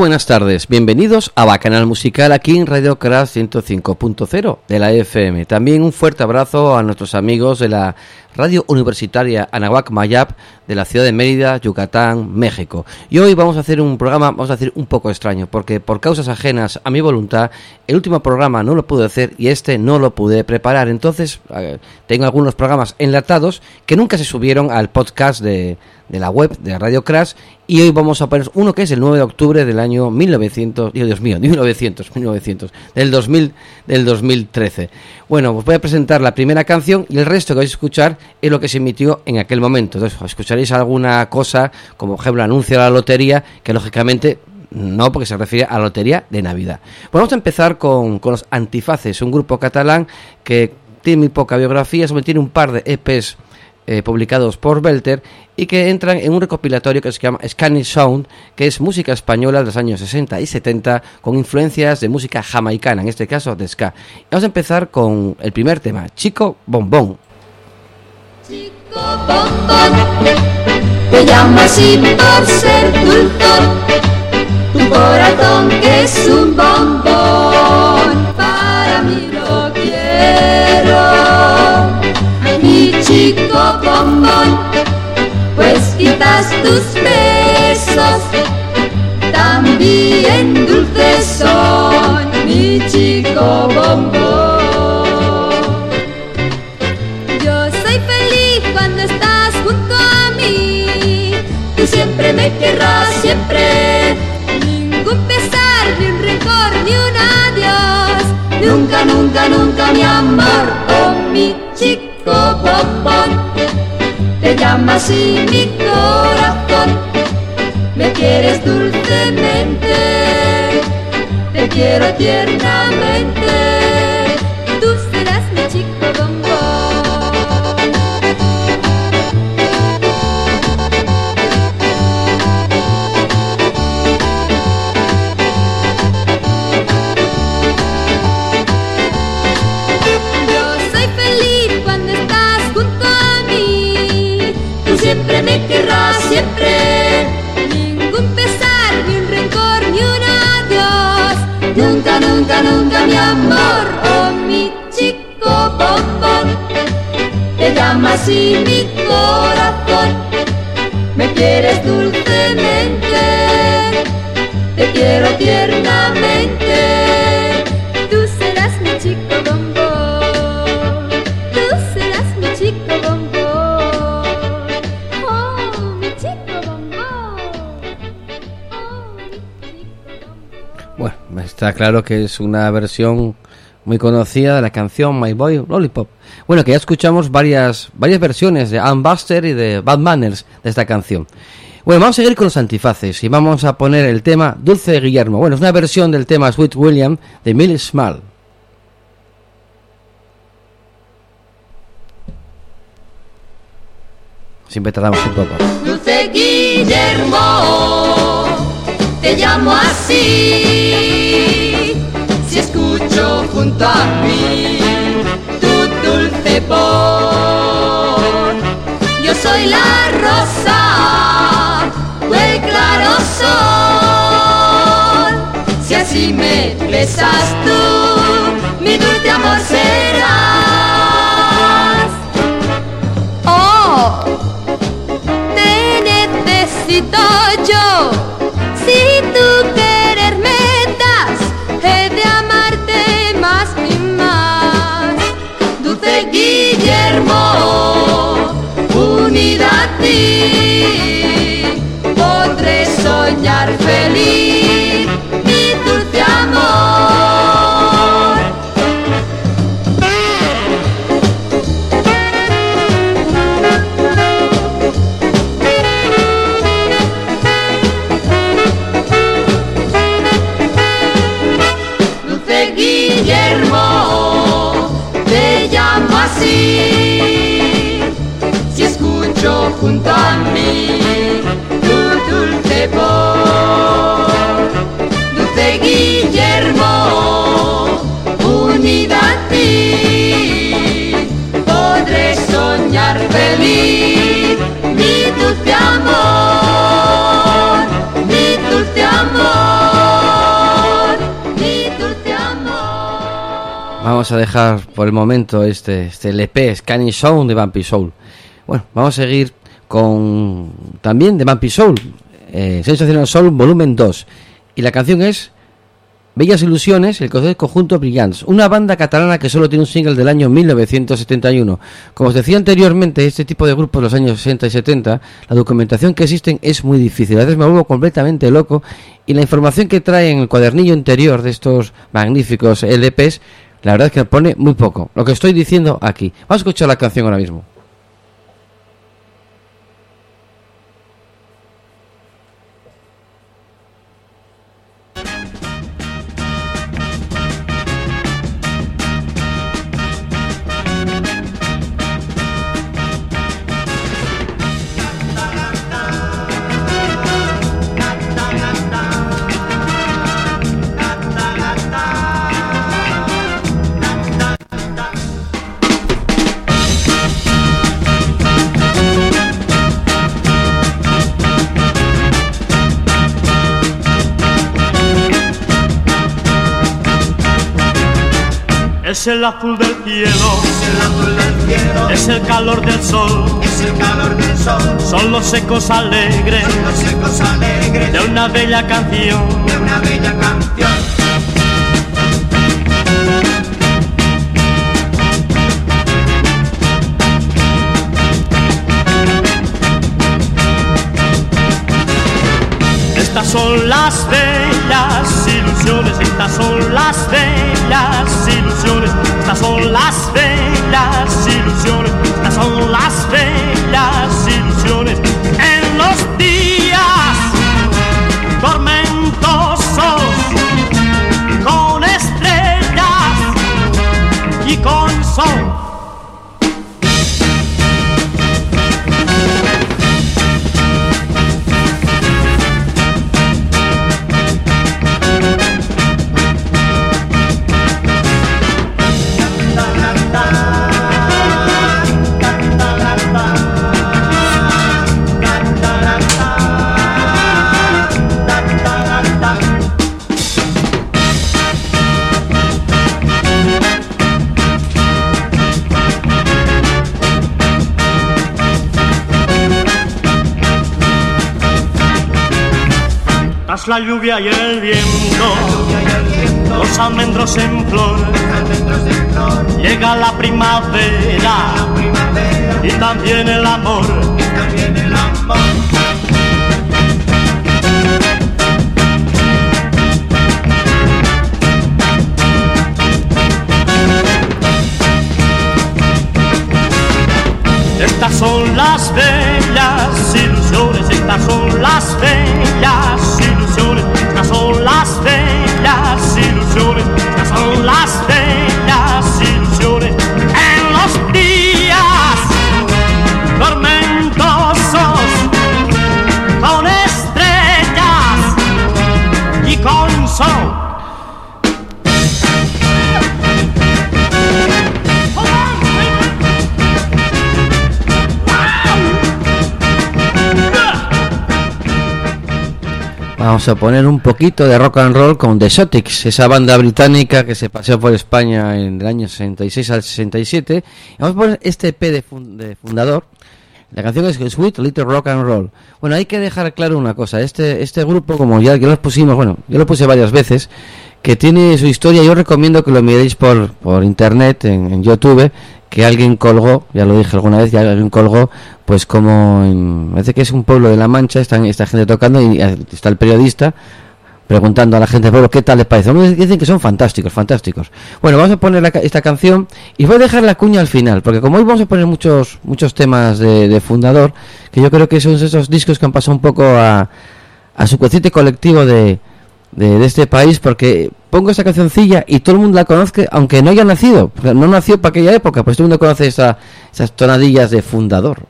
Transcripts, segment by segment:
Buenas tardes, bienvenidos a Bacanal Musical aquí en Radio Crash 105.0 de la FM. También un fuerte abrazo a nuestros amigos de la Radio Universitaria Anahuac Mayap de la ciudad de Mérida, Yucatán, México. Y hoy vamos a hacer un programa, vamos a decir, un poco extraño, porque por causas ajenas a mi voluntad, el último programa no lo pude hacer y este no lo pude preparar. Entonces, tengo algunos programas enlatados que nunca se subieron al podcast de, de la web de Radio Crash y hoy vamos a poner uno que es el 9 de octubre del año 1900, Dios mío, 1900, 1900, del 2000, del 2013. Bueno, os voy a presentar la primera canción y el resto que vais a escuchar es lo que se emitió en aquel momento. Entonces, escucharéis alguna cosa, como por ejemplo anuncio de la lotería, que lógicamente no, porque se refiere a la lotería de Navidad. Pues vamos a empezar con, con los Antifaces, un grupo catalán que tiene muy poca biografía, solo tiene un par de EPs eh, publicados por Belter y que entran en un recopilatorio que se llama Scanish Sound, que es música española de los años 60 y 70 con influencias de música jamaicana, en este caso de ska. Vamos a empezar con el primer tema, Chico Bombón. Chico te llamo así por ser tu corazón que es un bombón, para mí lo quiero. Mi chico bombón, pues quizás tus besos. También dulces son, mi chico bombón. Siempre me querrás, siempre. Ningún pesar, ni un rencor, ni un adiós, nunca, nunca, nunca mi amor, oh mi chico bombón, te llama así mi corazón, me quieres dulcemente, te quiero tiernamente, Nunca, nunca, mi amor. Oh, mi chico bombón. Te llama así mi corazón. Me quieres dulcemente. Te quiero tiernamente. Tú serás mi chico bombón. Está claro que es una versión muy conocida de la canción My Boy Lollipop. Bueno, que ya escuchamos varias, varias versiones de Ann Buster y de Bad Manners de esta canción. Bueno, vamos a seguir con los antifaces y vamos a poner el tema Dulce Guillermo. Bueno, es una versión del tema Sweet William de Millie Small. Siempre tardamos un poco. Dulce Guillermo, te llamo así. Escucho junto a mí tu dulce voz, yo soy la rosa o el claro sol. Si así me besas tú, mi dulce amor serás. Oh te necesito yo. Ti, podré soñar feliz A dejar por el momento este, este LP, Scanning Sound de Vampy Soul. Bueno, vamos a seguir con también de Vampy Soul, eh, Soul volumen 2. Y la canción es Bellas Ilusiones, el conjunto Brillants, una banda catalana que solo tiene un single del año 1971. Como os decía anteriormente, este tipo de grupos de los años 60 y 70, la documentación que existen es muy difícil. A veces me vuelvo completamente loco y la información que trae en el cuadernillo interior de estos magníficos LPs, la verdad es que pone muy poco. Lo que estoy diciendo aquí. Vamos a escuchar la canción ahora mismo. Es el azul del cielo, es el azul del cielo, es el calor del sol, es el calor del sol, son los ecos alegres, son los ecos alegres de una bella canción, de una bella canción. Estas son las bellas ilusiones, estas son las bellas ilusiones, estas son las bellas ilusiones, estas son las Tras la lluvia y el viento, los almendros en flor, llega la primavera y también el amor. Estas son las bellas Vamos a poner un poquito de rock and roll con The Exotics, esa banda británica que se paseó por España en el año 66 al 67. Y vamos a poner este EP de, fun- de fundador. La canción es Sweet Little Rock and Roll. Bueno, hay que dejar claro una cosa. Este, este grupo, como ya que lo pusimos, bueno, yo lo puse varias veces, que tiene su historia. Yo recomiendo que lo miréis por, por internet, en, YouTube, que alguien colgó, ya lo dije alguna vez, ya alguien colgó, pues como en, parece que es un pueblo de La Mancha, están esta gente tocando y eh, está el periodista preguntando a la gente pueblo qué tal les parece. Dicen que son fantásticos, fantásticos. Bueno, vamos a poner la esta canción y voy a dejar la cuña al final, porque como hoy vamos a poner muchos muchos temas de, de fundador, que yo creo que son esos discos que han pasado un poco a, a su consciente colectivo de, de, de este país, porque pongo esta cancioncilla y todo el mundo la conoce, aunque no haya nacido, no nació para aquella época, pues todo el mundo conoce esa, esas tonadillas de fundador.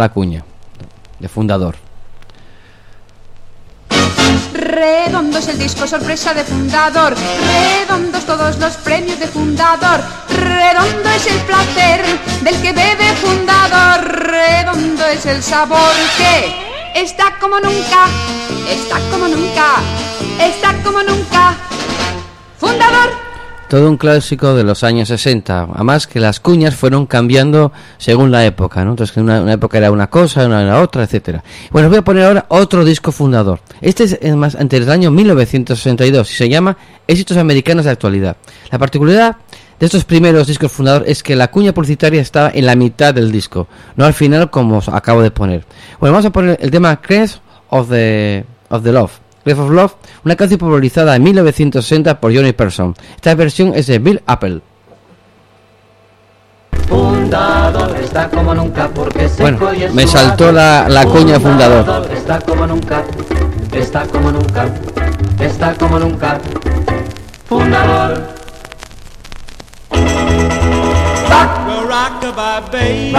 La cuña de fundador. Redondo es el disco sorpresa de fundador. Redondos todos los premios de fundador. Redondo es el placer del que bebe fundador. Redondo es el sabor que está como nunca. Está como nunca. Está como nunca. Fundador. Todo un clásico de los años 60. Además que las cuñas fueron cambiando según la época, ¿no? Entonces, una, una época era una cosa, una era otra, etcétera. Bueno, os voy a poner ahora otro disco fundador. Este es más entre el año 1962 y se llama Éxitos Americanos de Actualidad. La particularidad de estos primeros discos fundador es que la cuña publicitaria estaba en la mitad del disco, no al final como os acabo de poner. Bueno, vamos a poner el tema Crest of the, of the Love. Crest of Love, una canción popularizada en 1960 por Johnny Person. Esta versión es de Bill Apple. Fundador está como nunca porque Bueno, me saltó la- la cuña fundador. Está como nunca, está como nunca, está como nunca. Fundador. Well, rockabye baby,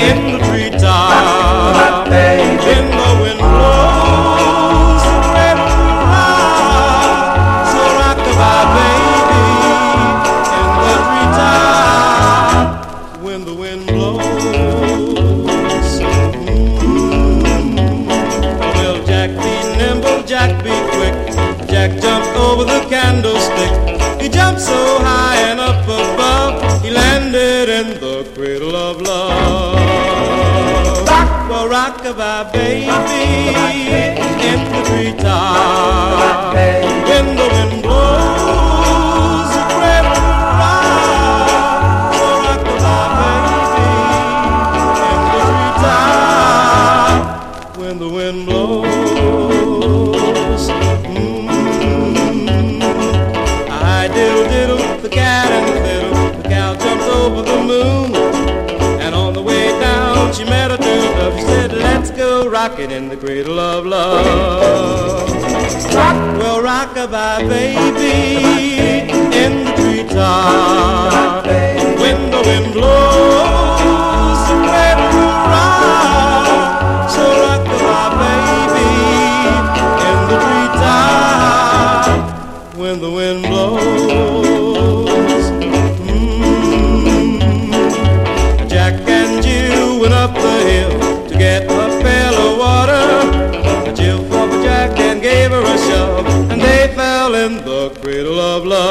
in the treetop, when the wind blows, the cradle of love. Rock, well, rockabye baby, in the treetop. When the wind in the cradle of love. Rock, well, rockabye, baby, in the treetop. When the wind blows,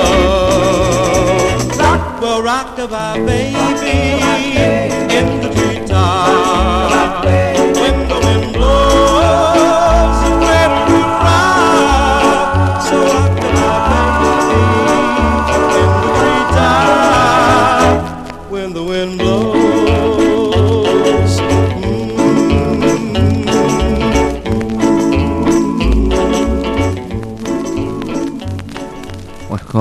love. Rock, well, rockabye, baby,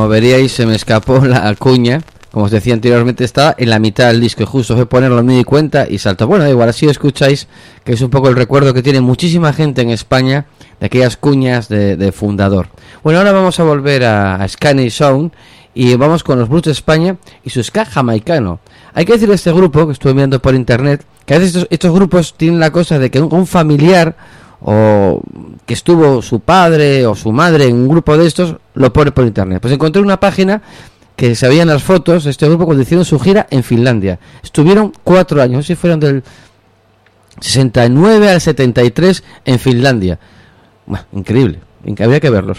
como veríais, se me escapó la cuña. Como os decía anteriormente, estaba en la mitad del disco y justo fue ponerlo, me di cuenta y saltó. Bueno, igual, así escucháis que es un poco el recuerdo que tiene muchísima gente en España de aquellas cuñas de, de fundador. Bueno, ahora vamos a volver a, a Scanish Sound y vamos con los Blues de España y su ska jamaicano. Hay que decir de este grupo, que estuve mirando por internet, que a veces estos, grupos tienen la cosa de que un familiar o que estuvo su padre o su madre en un grupo de estos, lo pone por internet. Pues encontré una página que se veían las fotos de este grupo cuando hicieron su gira en Finlandia. Estuvieron cuatro años, no sé si fueron del 69 al 73 en Finlandia. Buah, increíble, inc- habría que verlos.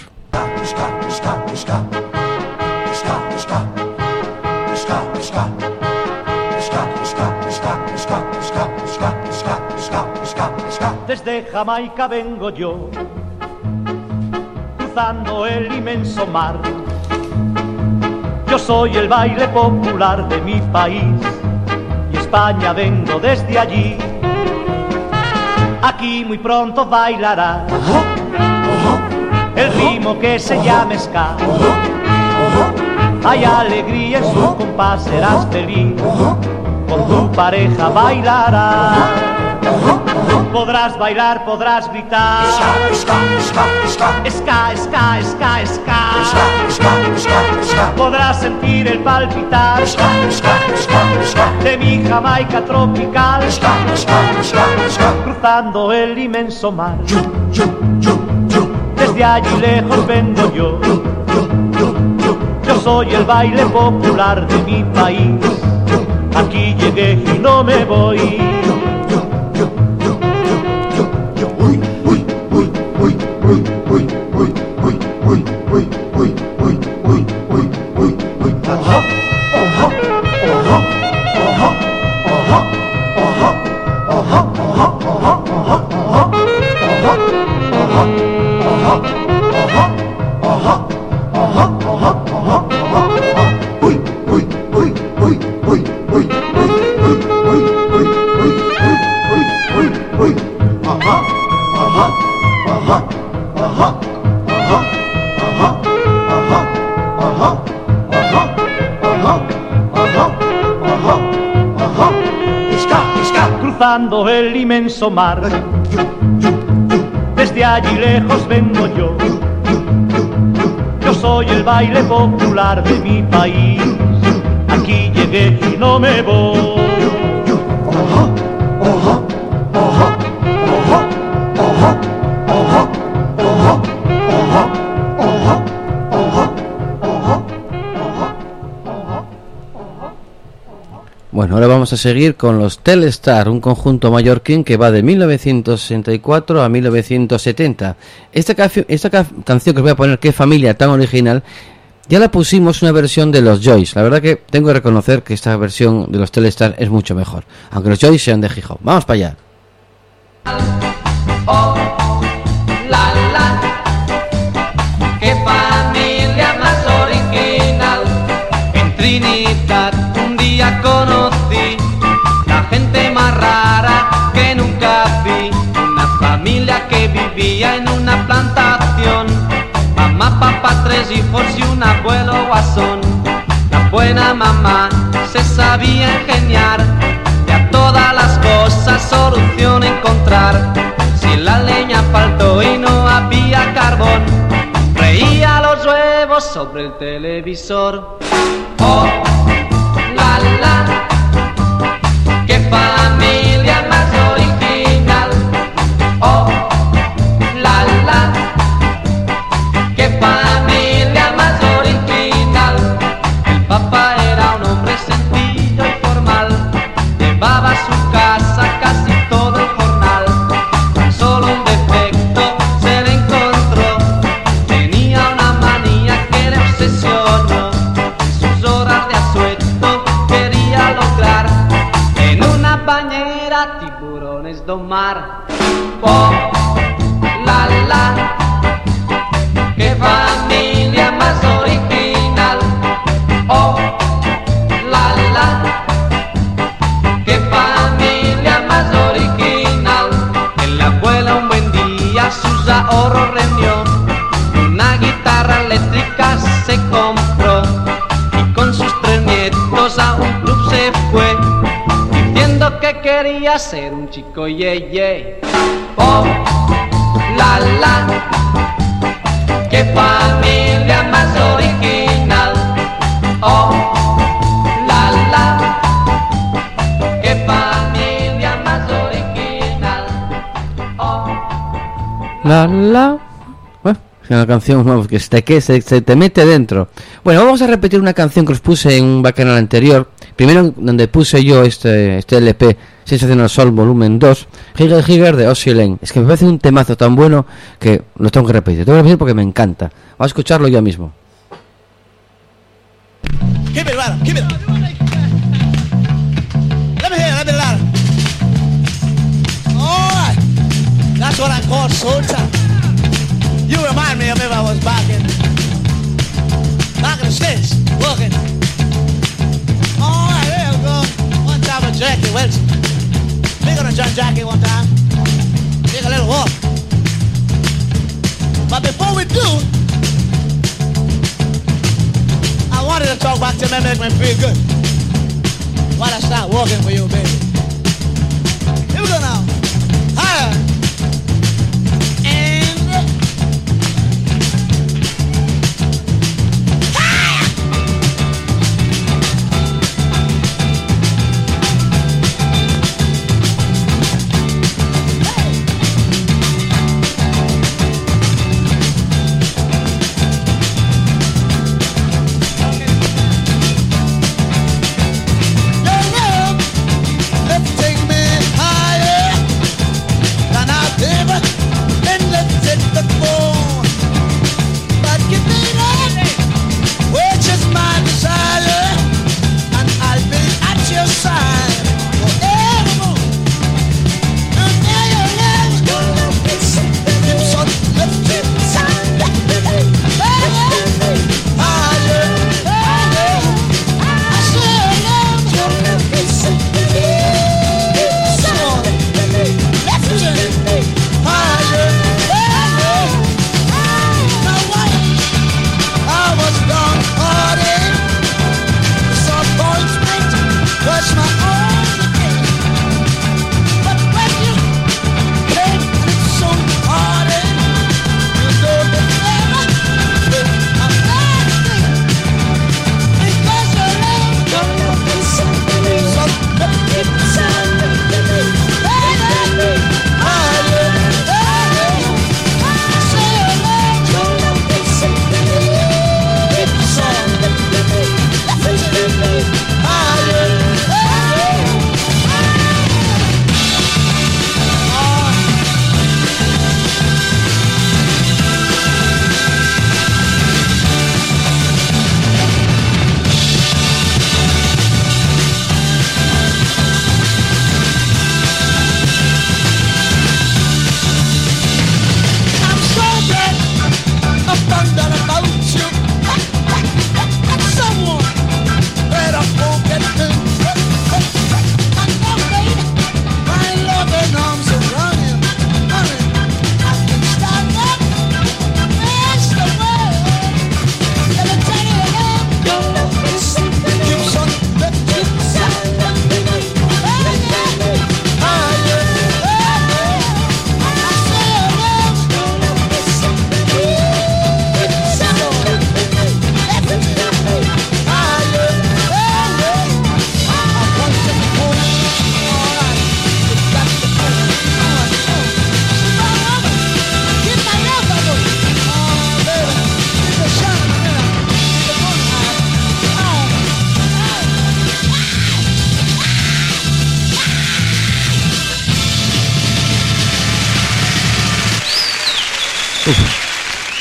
Desde Jamaica vengo yo, cruzando el inmenso mar. Yo soy el baile popular de mi país y España vengo desde allí. Aquí muy pronto bailará el ritmo que se llama ska. Hay alegría en su compás, serás feliz, con tu pareja bailarás. Podrás bailar, podrás gritar. Ska, ska, ska, ska. Podrás sentir el palpitar de mi Jamaica tropical. Cruzando el inmenso mar. Desde allí lejos vengo yo. Yo soy el baile popular de mi país. Aquí llegué y no me voy. Desde allí lejos vengo yo. Yo soy el baile popular de mi país. Aquí llegué y no me voy. Ahora vamos a seguir con los Telestar, un conjunto mallorquín que va de 1964 a 1970. Esta, canción que os voy a poner, qué familia tan original, ya la pusimos una versión de los Joyce. La verdad que tengo que reconocer que esta versión de los Telestar es mucho mejor, aunque los Joyce sean de Gijón. Vamos para allá. La vivía en una plantación. Mamá, papá, tres hijos y un abuelo guasón. La buena mamá se sabía ingeniar y a todas las cosas solución encontrar. Si la leña faltó y no había carbón, reía los huevos sobre el televisor. Oh, la la, qué familia quería ser un chico ye ye. Oh, la la. Qué familia más original. Oh, la la. Qué familia más original. Oh. La la. Bueno, es una canción que, se te, se te mete dentro. Bueno, vamos a repetir una canción que os puse en un bacanal anterior. Primero, donde puse yo este, este LP, Sensacional Sol Volumen 2, Higger Higger de Ozzy Lane. Es que me parece un temazo tan bueno que lo tengo que repetir. Tengo que repetir porque me encanta. Vamos a escucharlo ya mismo. It it. Let me hear, let me loud. All right, that's what I call soul time. You remind me of if I was back in, Jackie Wilson. Big on a John Jackie one time. Take a little walk. But before we do, I wanted to talk about make me feel good. Why I start working for you, baby. Here we go now.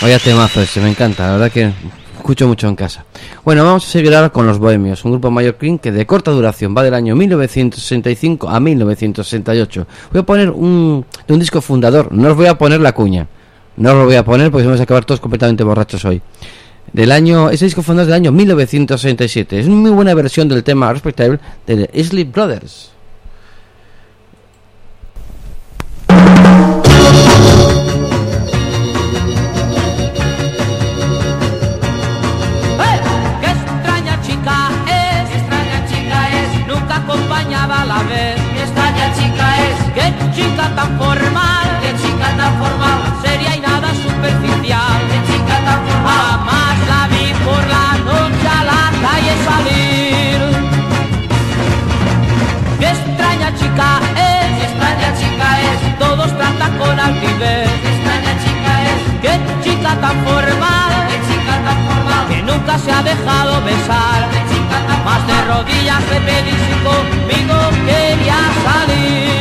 Vaya temazo ese, me encanta, la verdad que escucho mucho en casa. Bueno, vamos a seguir ahora con Los Bohemios, un grupo mallorquín que de corta duración va del año 1965 a 1968. Voy a poner un, de un disco fundador, no os voy a poner la cuña, no os lo voy a poner porque vamos a acabar todos completamente borrachos hoy. Del año, ese disco fundador del año 1967. Es una muy buena versión del tema Respectable de The Isley Brothers. Chica tan formal! ¡Qué chica tan formal! Seria y nada superficial. ¡Qué chica tan formal! Jamás la vi por la noche a la calle salir. ¡Qué extraña chica es! ¡Qué extraña chica es! Todos tratan con altivez. ¡Qué extraña chica es! ¡Qué chica tan formal! ¡Qué chica tan formal! Que nunca se ha dejado besar. ¡Qué chica tan Más de rodillas le pedí si conmigo quería salir.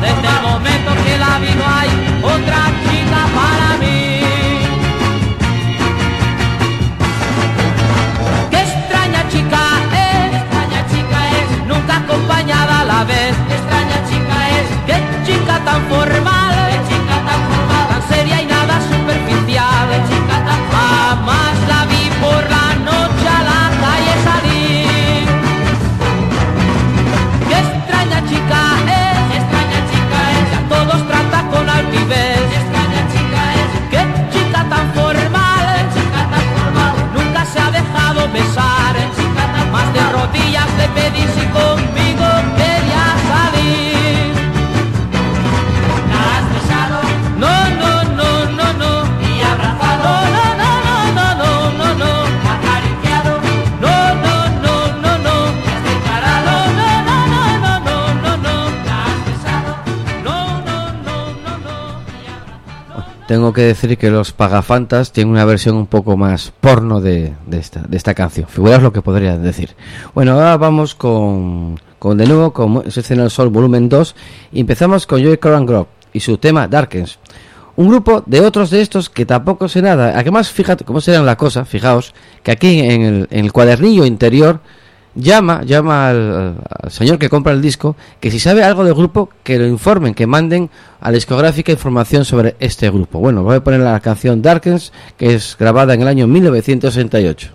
Desde el momento que la vi no hay tan Más de rodillas le pedí si conmigo Tengo que decir que los Pagafantas tienen una versión un poco más porno de, esta, de esta canción. Figuraos lo que podría decir. Bueno, ahora vamos con, con de nuevo con Escena del Sol volumen 2 y empezamos con Joey Coran Grove y su tema Darkens. Un grupo de otros de estos que tampoco sé nada. Además, fíjate cómo será la cosa, fijaos, que aquí el, en el cuadernillo interior llama, llama al, señor que compra el disco, que si sabe algo del grupo, que lo informen, que manden a la discográfica información sobre este grupo. Bueno, voy a poner la canción Darkens, que es grabada en el año 1968.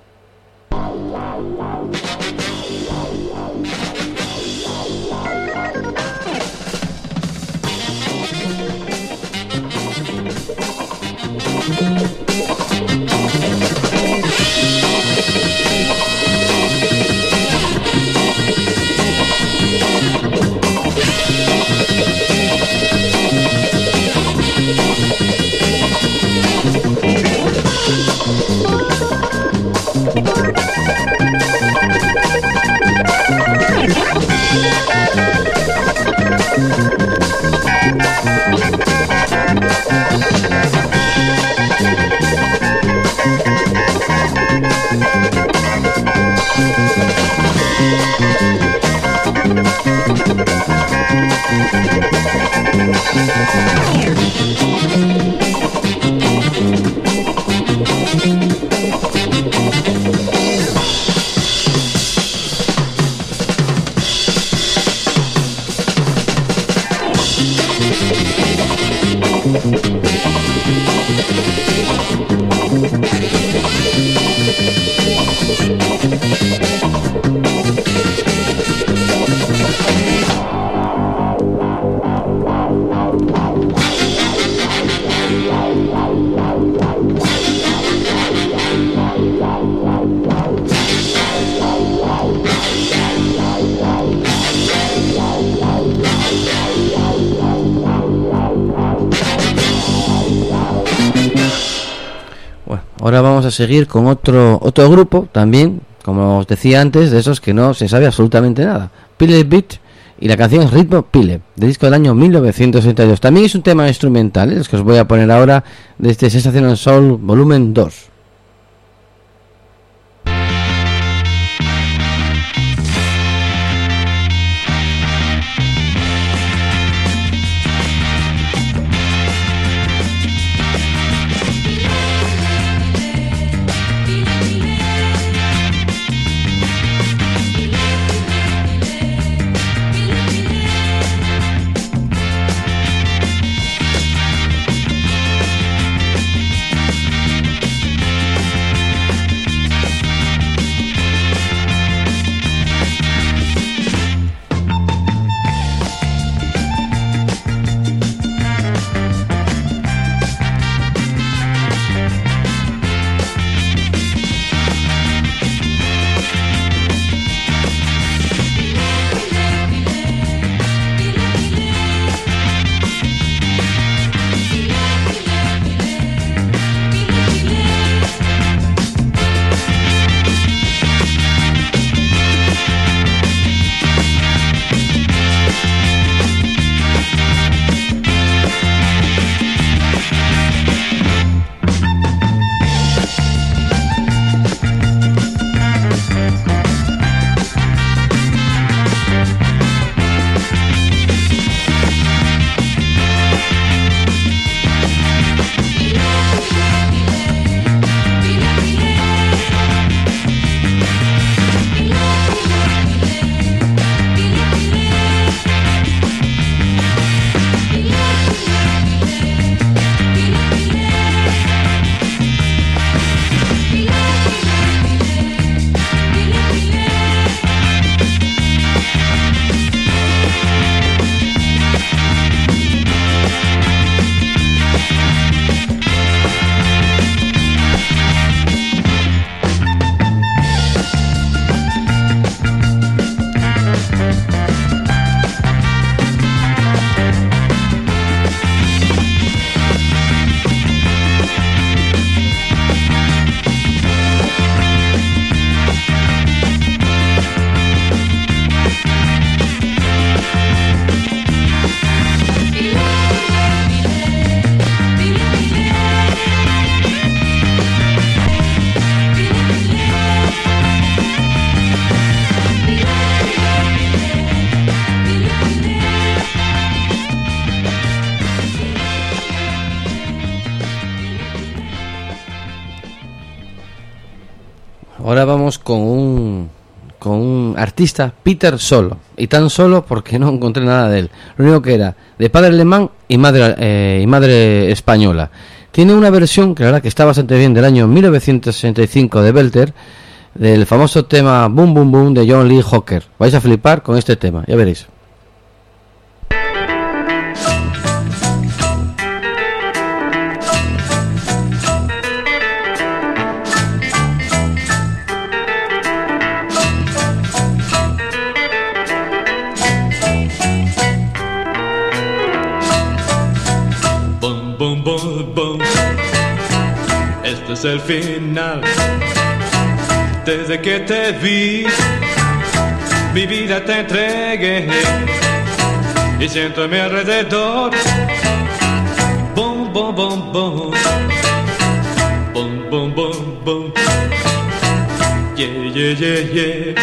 Seguir con otro otro grupo también, como os decía antes, de esos que no se sabe absolutamente nada. Pile Beat y la canción Ritmo Pile, del disco del año 1962. También es un tema instrumental, ¿eh? es que os voy a poner ahora de este Sensational Soul volumen 2. Artista, Peter Solo, y tan solo porque no encontré nada de él. Lo único que era de padre alemán y madre eh, y madre española. Tiene una versión que la verdad que está bastante bien del año 1965 de Belter del famoso tema Boom Boom Boom de John Lee Hooker. Vais a flipar con este tema, ya veréis. Es el final. Desde que te vi, mi vida te entregué. Y siento a mi alrededor. Boom, boom, boom, boom. Boom, boom, boom, boom. Yeah, yeah, yeah, yeah.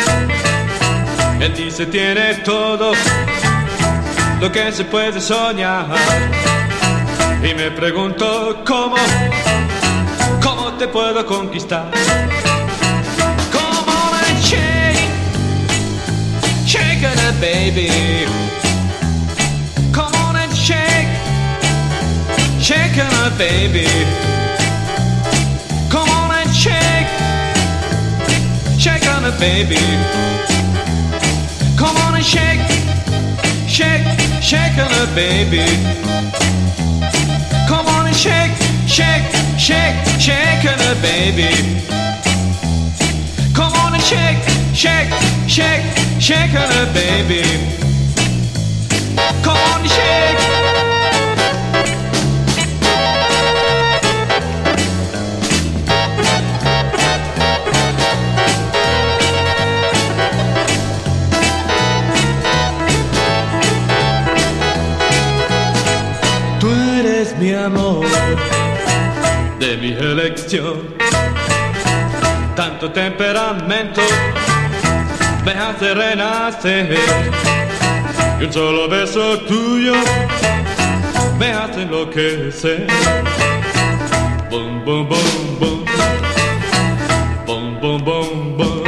En ti se tiene todo. lo que se puede soñar. Y me pregunto cómo te puedo conquistar. Come on and shake, shake it, baby. Come on and shake, shake it, baby. Come on and shake, shake it, baby. Come on and shake, shake, shake it, baby. Come on and shake, shake, shake, shake it, baby. Come on and shake, shake, shake, shake it, baby. Come on and shake. Mi amor, de mi elección. Tanto temperamento me hace renacer. Y un solo beso tuyo me hace enloquecer. Boom, boom, boom, boom. Boom, boom, boom, boom.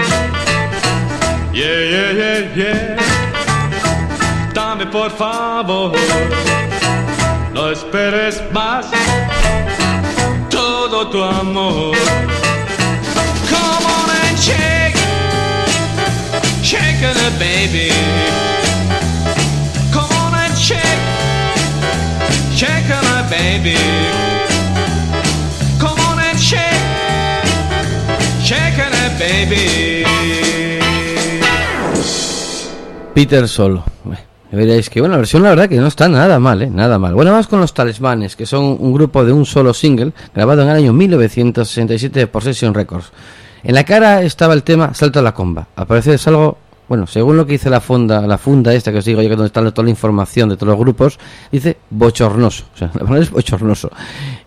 Yeah, yeah, yeah, yeah. Dame por favor no esperes más todo tu amor. Come on and shake, shake it, baby. Come on and shake, shake it, baby. Come on and shake, shake it, baby. Peter Solo. Veréis que, bueno, la versión la verdad que no está nada mal, ¿eh? Nada mal. Bueno, vamos con los Talismanes, que son un grupo de un solo single, grabado en el año 1967 por Session Records. En la cara estaba el tema Salto a la comba. Al parecer es algo, bueno, según lo que dice la funda, la funda esta que os digo yo, que donde está toda la información de todos los grupos, dice bochornoso. O sea, la palabra es bochornoso.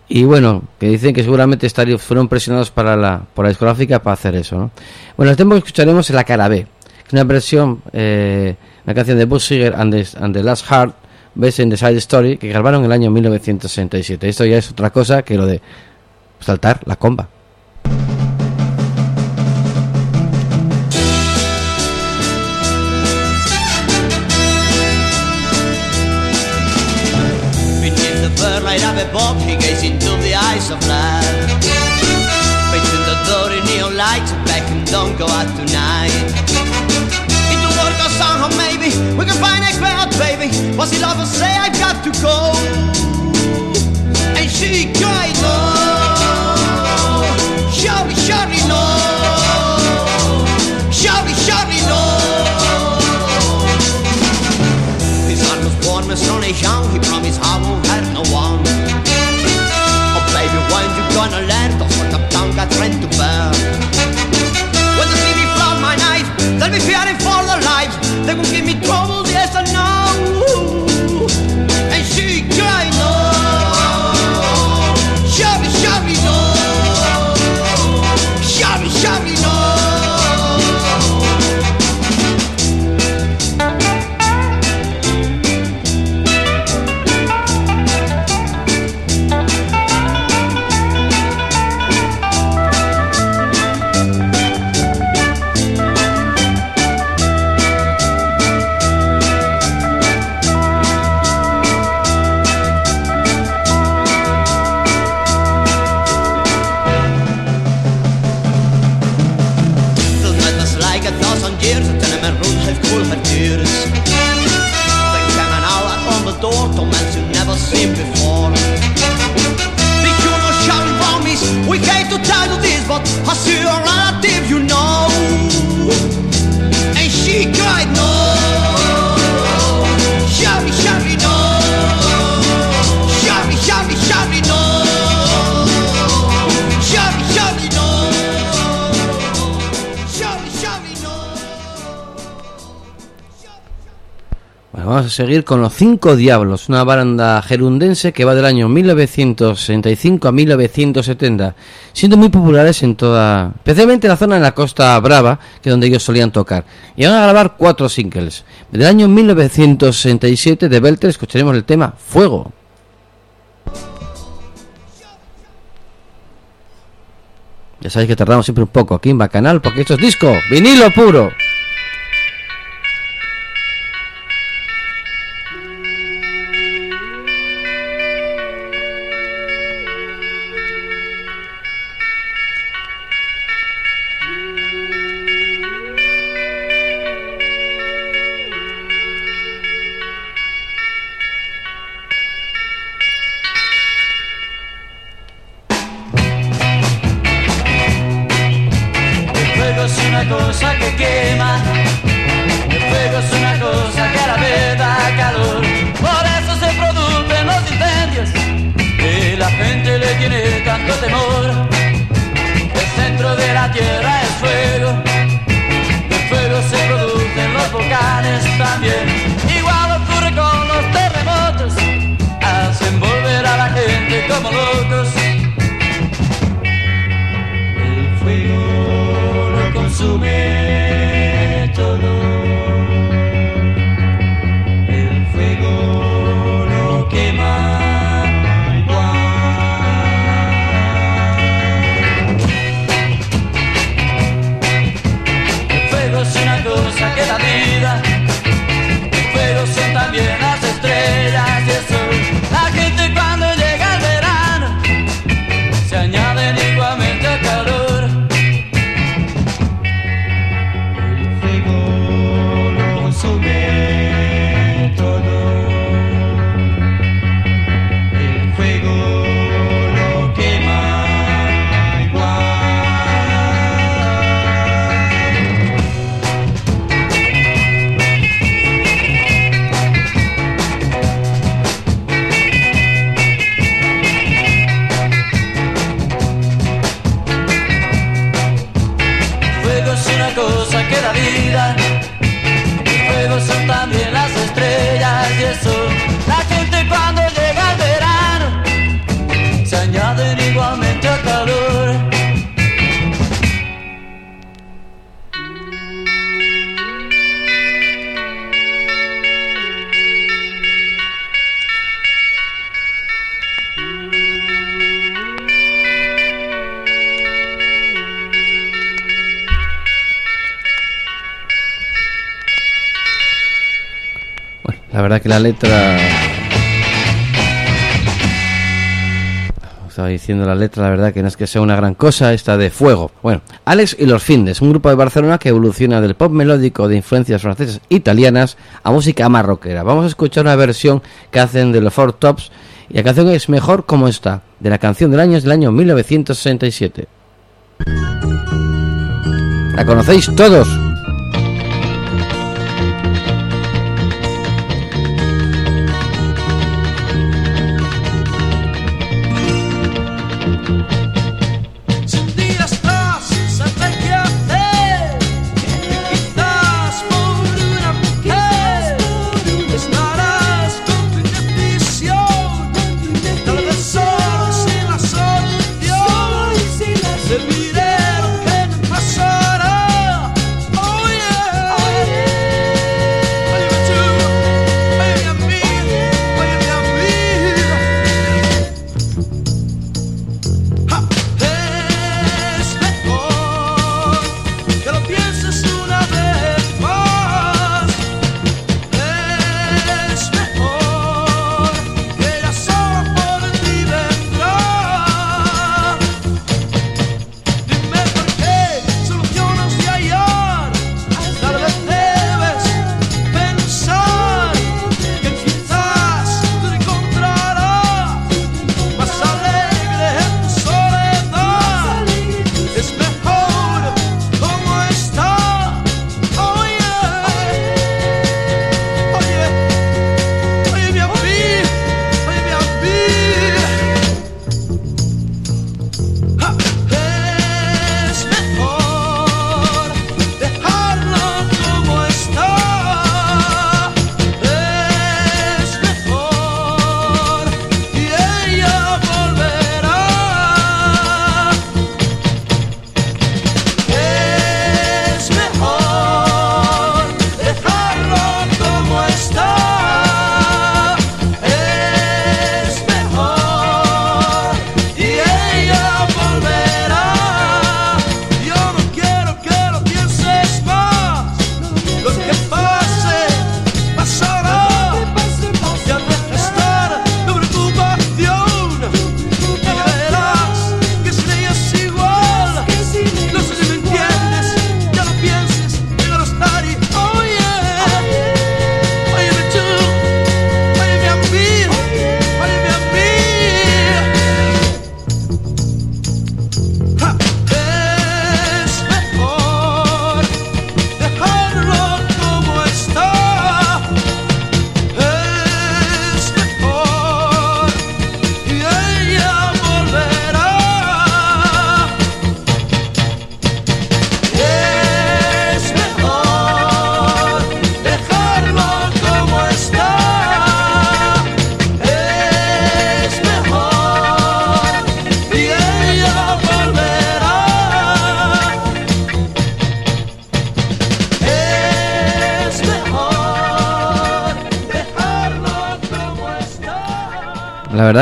Y bueno, que dicen que seguramente estarían, fueron presionados para la, por la discográfica para hacer eso, ¿no? Bueno, el tema que escucharemos es la cara B, una versión, eh, la canción de Seeger and the, Last Heart, Based in the Side Story, que grabaron en el año 1967. Esto ya es otra cosa que lo de saltar la comba. Was he love say I got to go? Seguir con Los Cinco Diablos, una banda gerundense que va del año 1965 a 1970, siendo muy populares en toda, especialmente en la zona de la Costa Brava, que es donde ellos solían tocar. Y van a grabar cuatro singles. Del año 1967 de Belter escucharemos el tema Fuego. Ya sabéis que tardamos siempre un poco aquí en Bacanal porque esto es disco, vinilo puro. La letra... Estaba diciendo la letra, la verdad que no es que sea una gran cosa, esta de fuego. Bueno, Alex y los Findes, un grupo de Barcelona que evoluciona del pop melódico de influencias francesas e italianas a música más rockera. Vamos a escuchar una versión que hacen de los Four Tops y la canción es Mejor como está, de la canción del año es del año 1967. ¿La conocéis todos?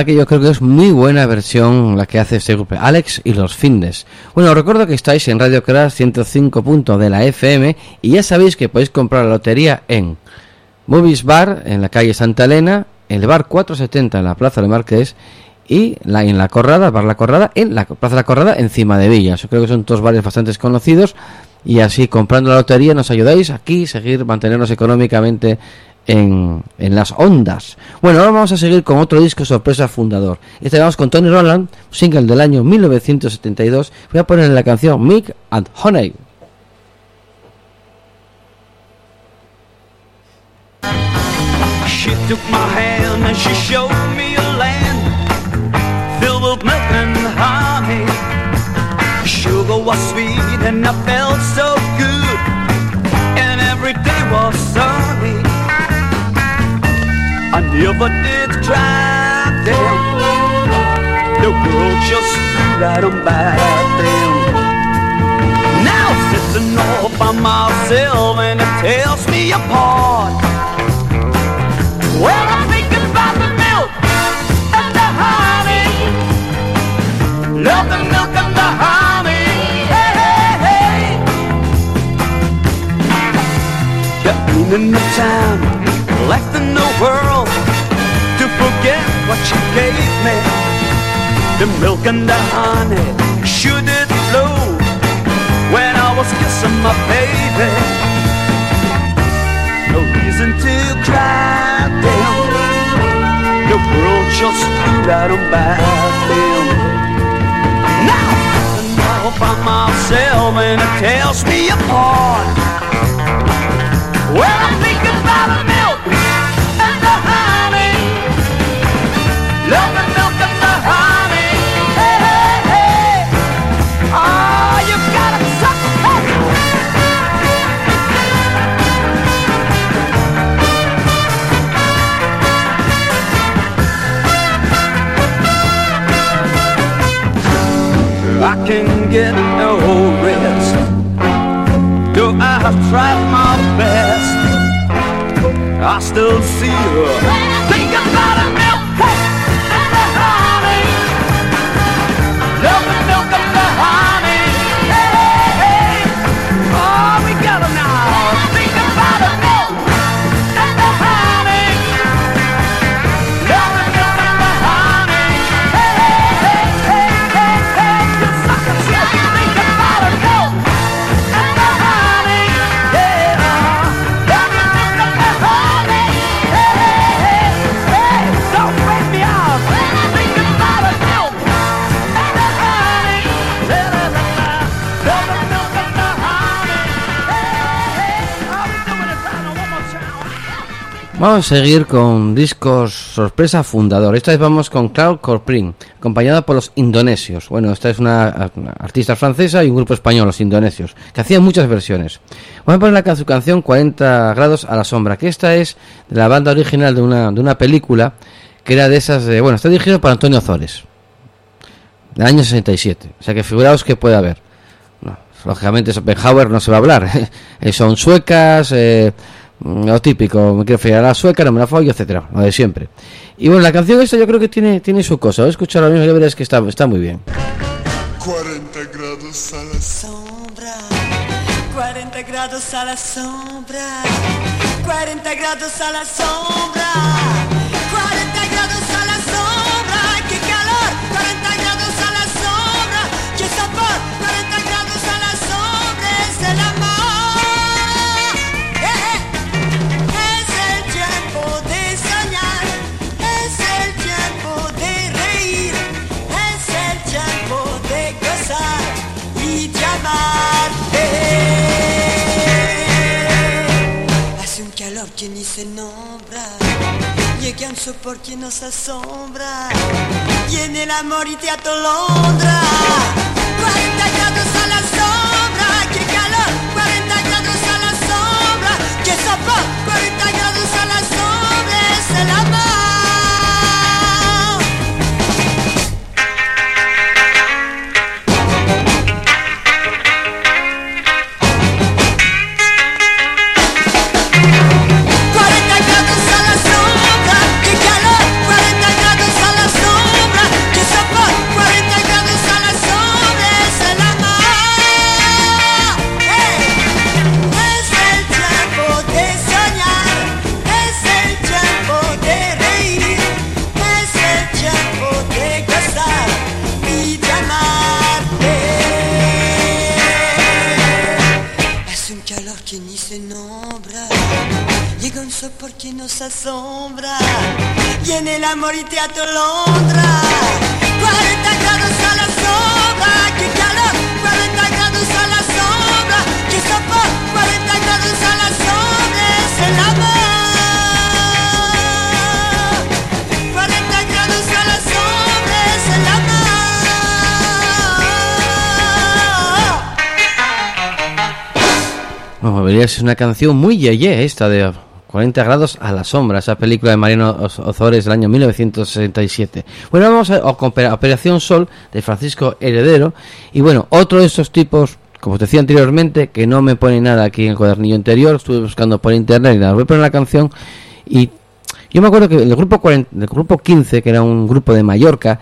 Que yo creo que es muy buena versión la que hace este grupo, Alex y los Findes. Bueno, recuerdo que estáis en Radio Crash 105. de la FM y ya sabéis que podéis comprar la lotería en Movies Bar en la calle Santa Elena, el bar 470 en la Plaza de Marqués y la, en la Corrada, Bar La Corrada, en la Plaza de la Corrada encima de Villa. Yo creo que son dos bares bastante conocidos y así comprando la lotería nos ayudáis aquí seguir mantenernos económicamente en, en, las ondas. Bueno, ahora vamos a seguir con otro disco sorpresa fundador. Este vamos con Tony Roland, single del año 1972. Voy a poner la canción Mick and Honey. She took my hand and she showed me a land filled with milk and honey. Sugar was sweet and I felt so I never did try them. The world just flew right on by them. Now sitting all by myself and it tears me apart. The milk and the honey should it flow when I was kissing my baby. No reason to cry, damn. The world just flew right on by them. Now I'm all by myself and it tears me apart. Get no rest. Though I have tried my best, I still see her. Vamos a seguir con discos sorpresa fundador. Esta vez vamos con Cloud Corprin, acompañada por los indonesios. Bueno, esta es una, artista francesa y un grupo español, los indonesios, que hacían muchas versiones. Vamos a poner la, canción 40 grados a la sombra, que esta es de la banda original de una, de una película que era de esas de... Bueno, está dirigido por Antonio Zores, del año 67. O sea que figuraos que puede haber. Lógicamente Schopenhauer no se va a hablar. Eh, Son suecas, eh, lo típico, me quiero follar a la sueca, no me la follo, etcétera, lo de siempre. Y bueno, la canción esta yo creo que tiene, tiene su cosa. Escuchar ahora mismo ya verás que está, está muy bien. 40 grados a la sombra, 40 grados a la sombra, 40 grados a la sombra, Calor que ni se nombra, llega un sopor que nos asombra, viene el amor y te atolondra. 40 grados a la sombra, qué calor, 40 grados a la sombra, qué sabor, 40 grados a la sombra, es el amor. Londra 40 grados a la sombra que calor 40 grados a la sombra que sopor 40 grados a la sombra es el amor. 40 grados a la sombra es el amor. Una canción muy yeye esta de 40 grados a la sombra, esa película de Mariano Oz- Ozores del año 1967. Bueno, vamos a, a Operación Sol de Francisco Heredero. Y bueno, otro de esos tipos, como os decía anteriormente, que no me pone nada aquí en el cuadernillo anterior, estuve buscando por internet y la voy a poner la canción. Y yo me acuerdo que el grupo, 40 el grupo 15, que era un grupo de Mallorca,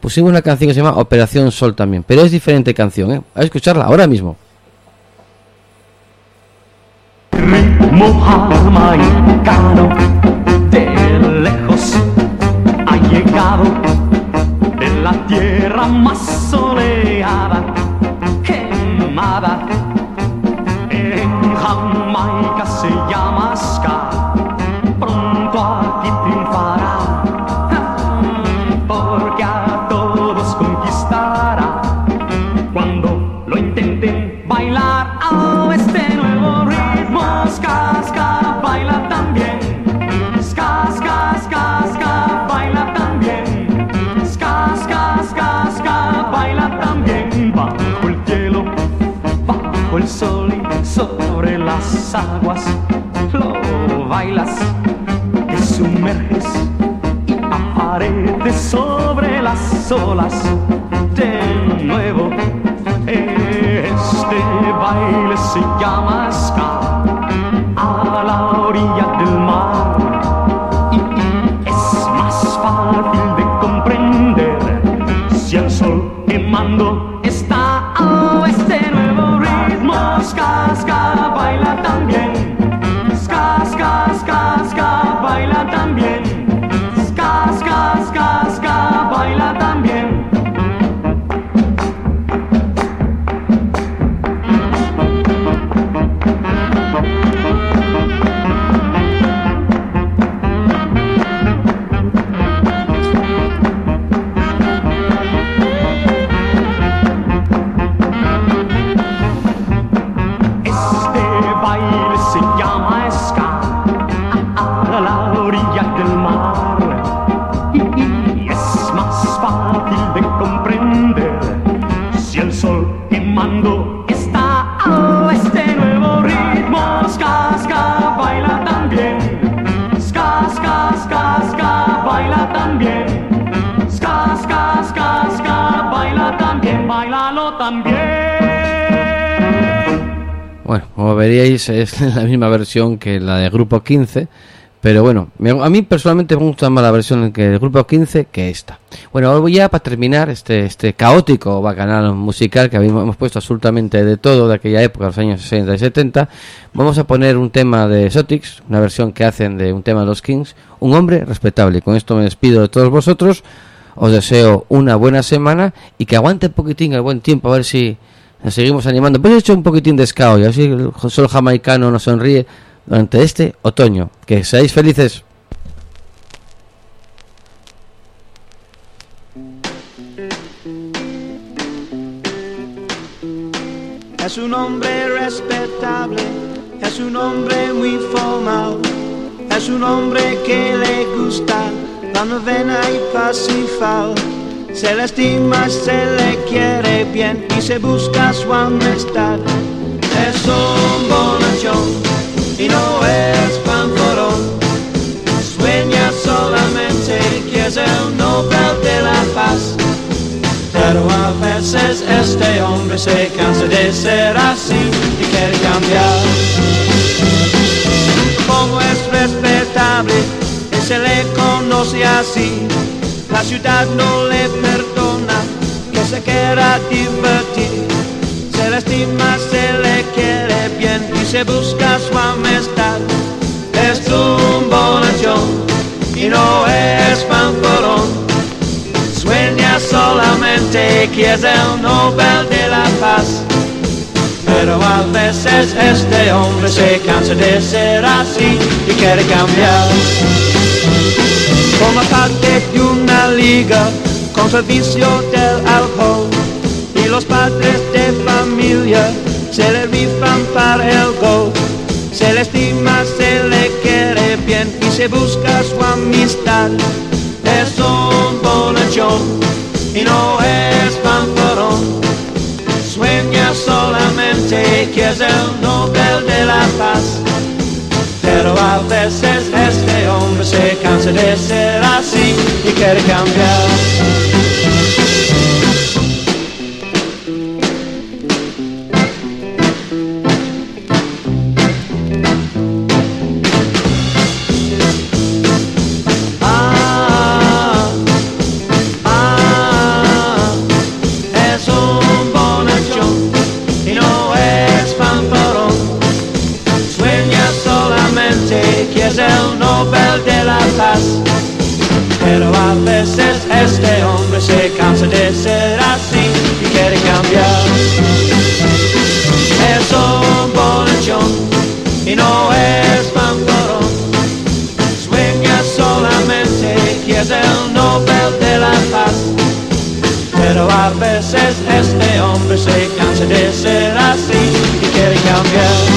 pusimos una canción que se llama Operación Sol también, pero es diferente canción, ¿eh? A escucharla ahora mismo. Ritmo jamaicano de lejos ha llegado de la tierra más soleada, quemada. En Jamaica se llama bailas, te sumerges y apareces sobre las olas ska, baila también. Ska, ska, ska, ska, baila también, bailalo también. Bueno, como veríais es la misma versión que la de Grupo 15, pero bueno, a mí personalmente me gusta más la versión que del Grupo 15 que esta. Bueno, ahora ya para terminar este, este caótico bacanal musical que habíamos puesto absolutamente de todo de aquella época, los años 60 y 70, vamos a poner un tema de Sotix, una versión que hacen de un tema de los Kings, un hombre respetable. Con esto me despido de todos vosotros, os deseo una buena semana y que aguante un poquitín el buen tiempo, a ver si seguimos animando. Pues he hecho un poquitín de ska hoy, a ver si el sol jamaicano nos sonríe durante este otoño. Que seáis felices. Es un hombre respetable, es un hombre muy formal, es un hombre que le gusta la novena y Parsifal. Se le estima, se le quiere bien y se busca su amistad. Es un bonachón y no es fanfarrón. Sueña solamente que es el Nobel de la Paz. Pero a veces este hombre se cansa de ser así y quiere cambiar. Como es respetable, se le conoce así. La ciudad no le perdona que se quiera divertir. Se le estima, se le quiere bien y se busca su amistad. Es un bonachón y no es fanfarrón. Sueña solamente que es el Nobel de la Paz. Pero a veces este hombre se cansa de ser así y quiere cambiar. Forma parte de una liga con servicio del alcohol y los padres de familia se le rifan para el gol. Se le estima, se le quiere bien y se busca su amistad. Es un bonachón y no es fanfarrón. Sueña solamente que es el Nobel de la Paz. Pero a veces este hombre se cansa de ser así y quiere cambiar. muchas veces este hombre se cansa de ser así y quiere cambiar.